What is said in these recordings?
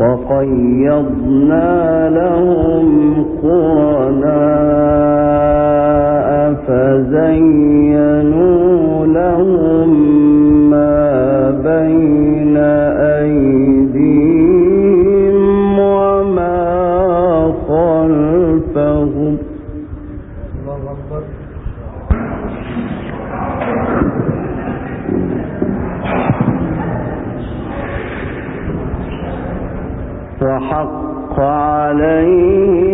وقيضنا لهم قرناء فزينوا لهم حق عليه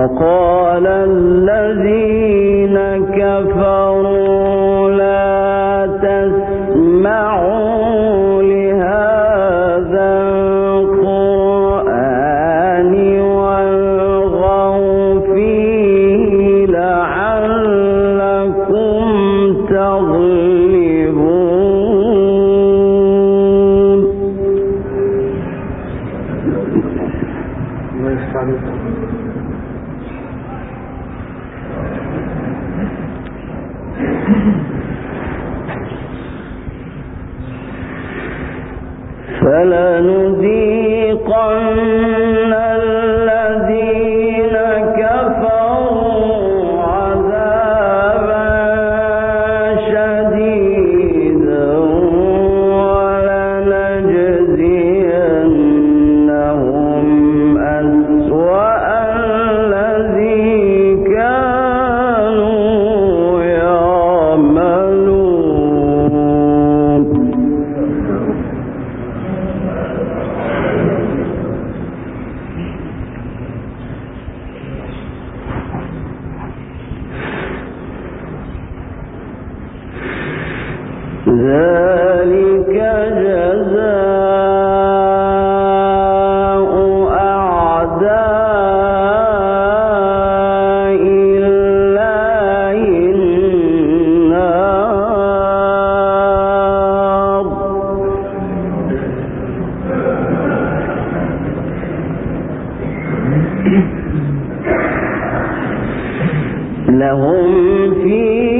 وقال الذين كفروا لهم فيه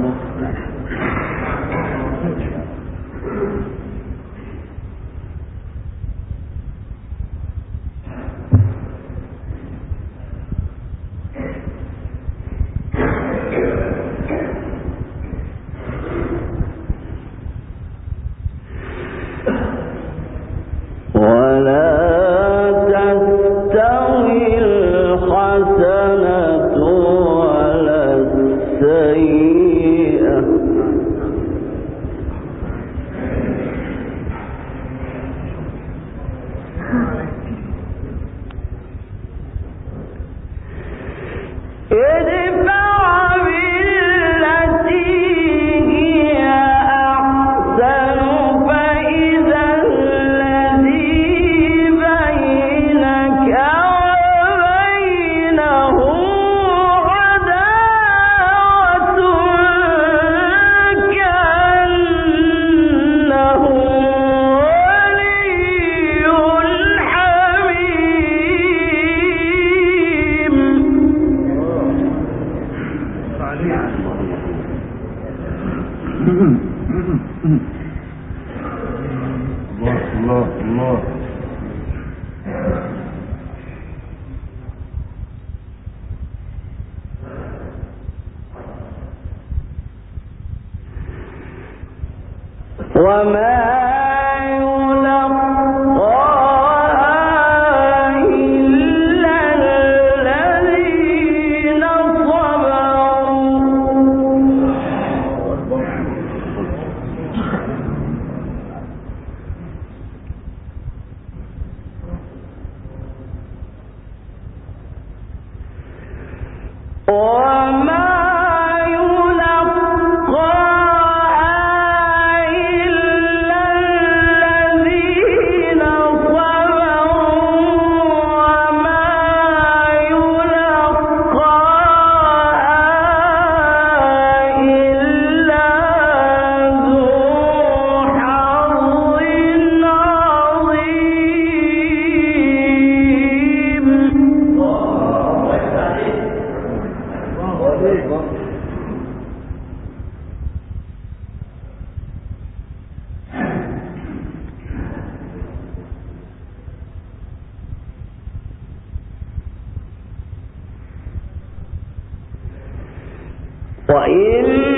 no وإن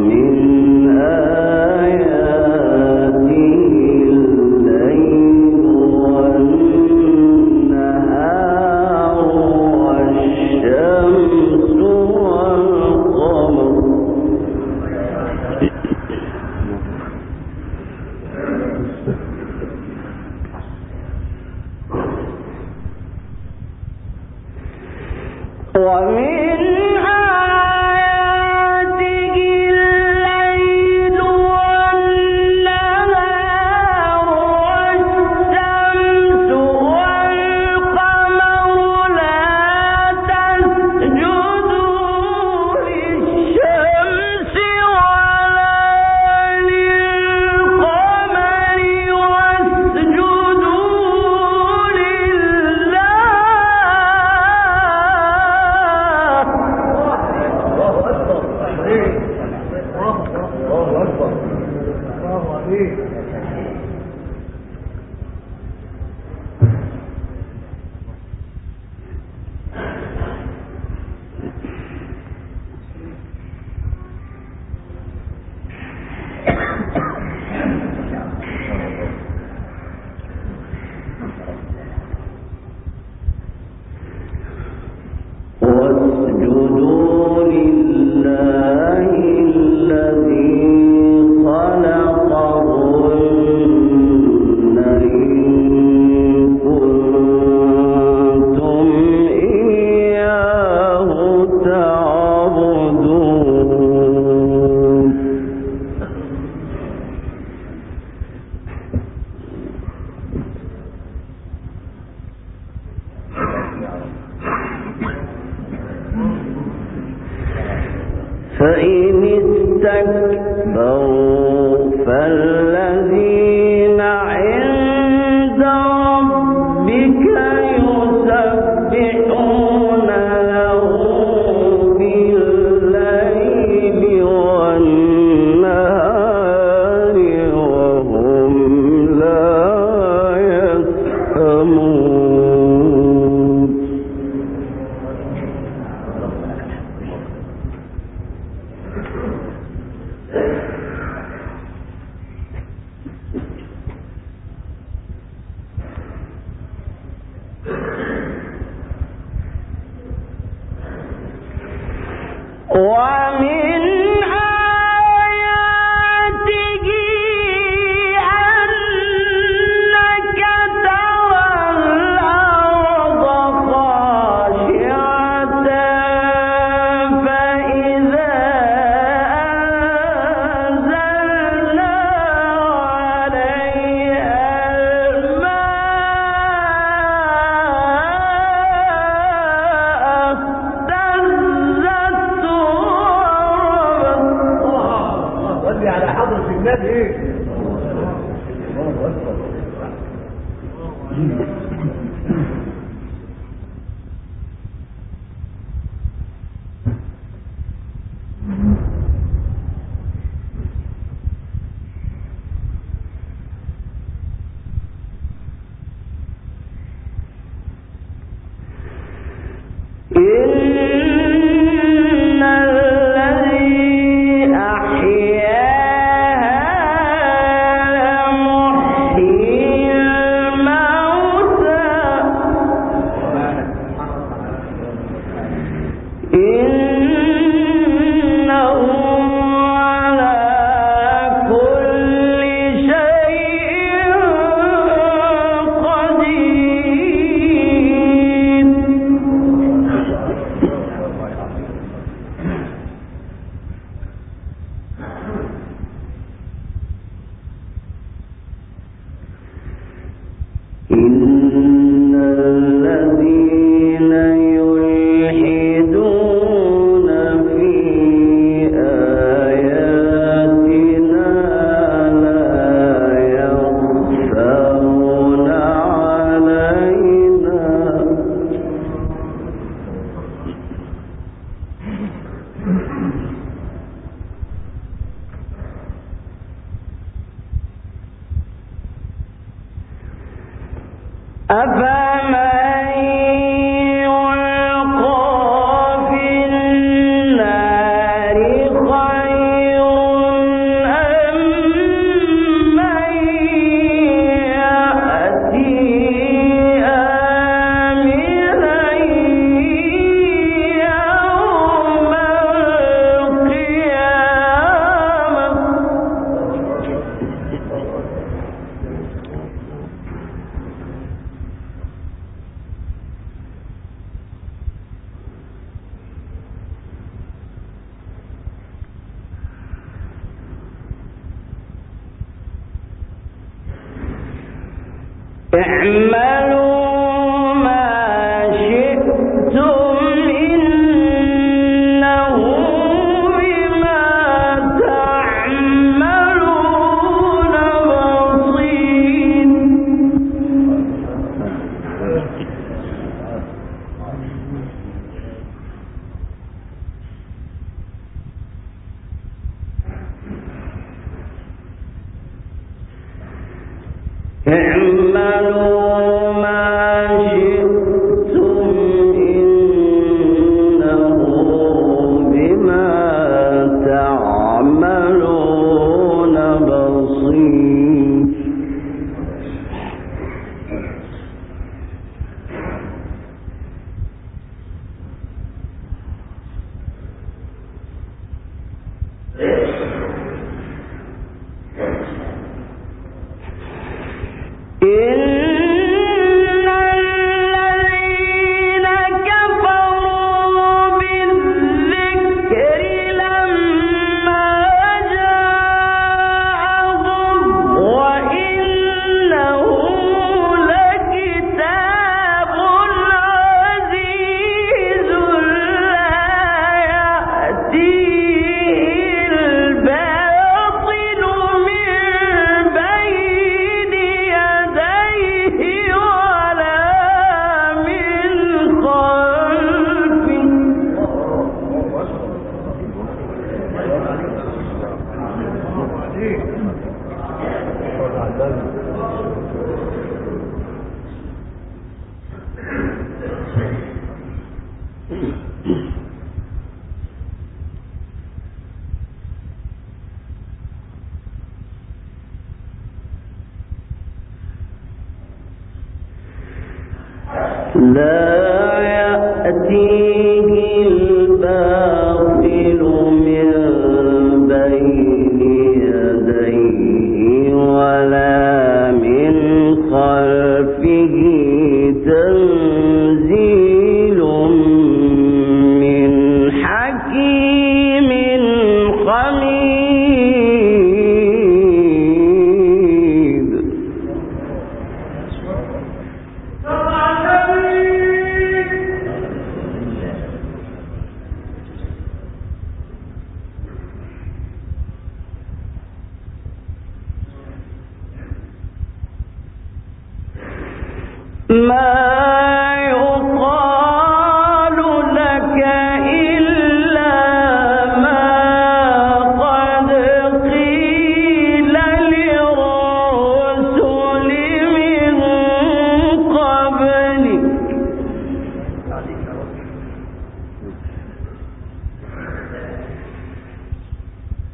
วันนี้ اعملوا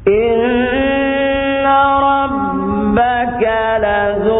إن ربك لذو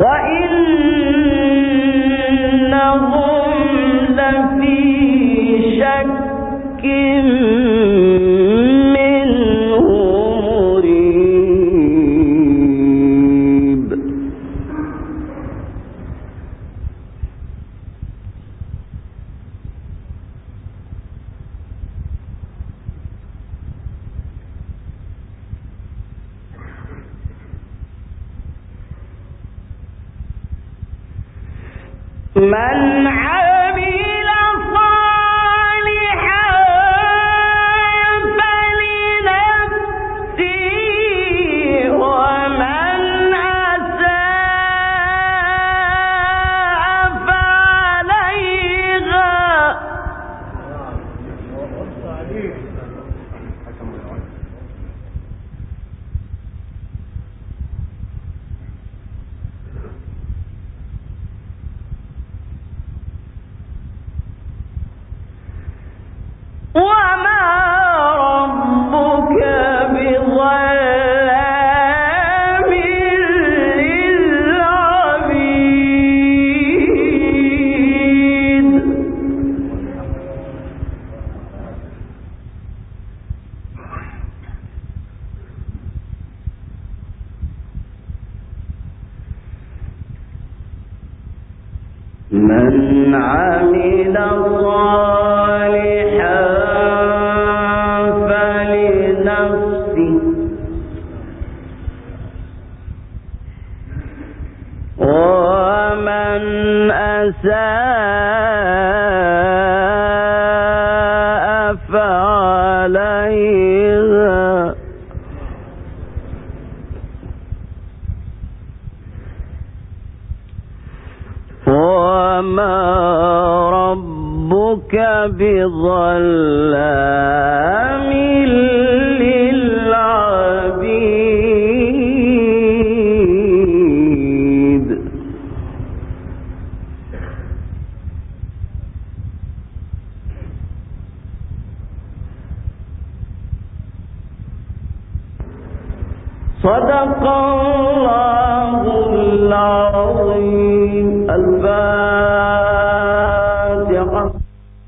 وإن ومن أساء فعليها وما ربك بظلام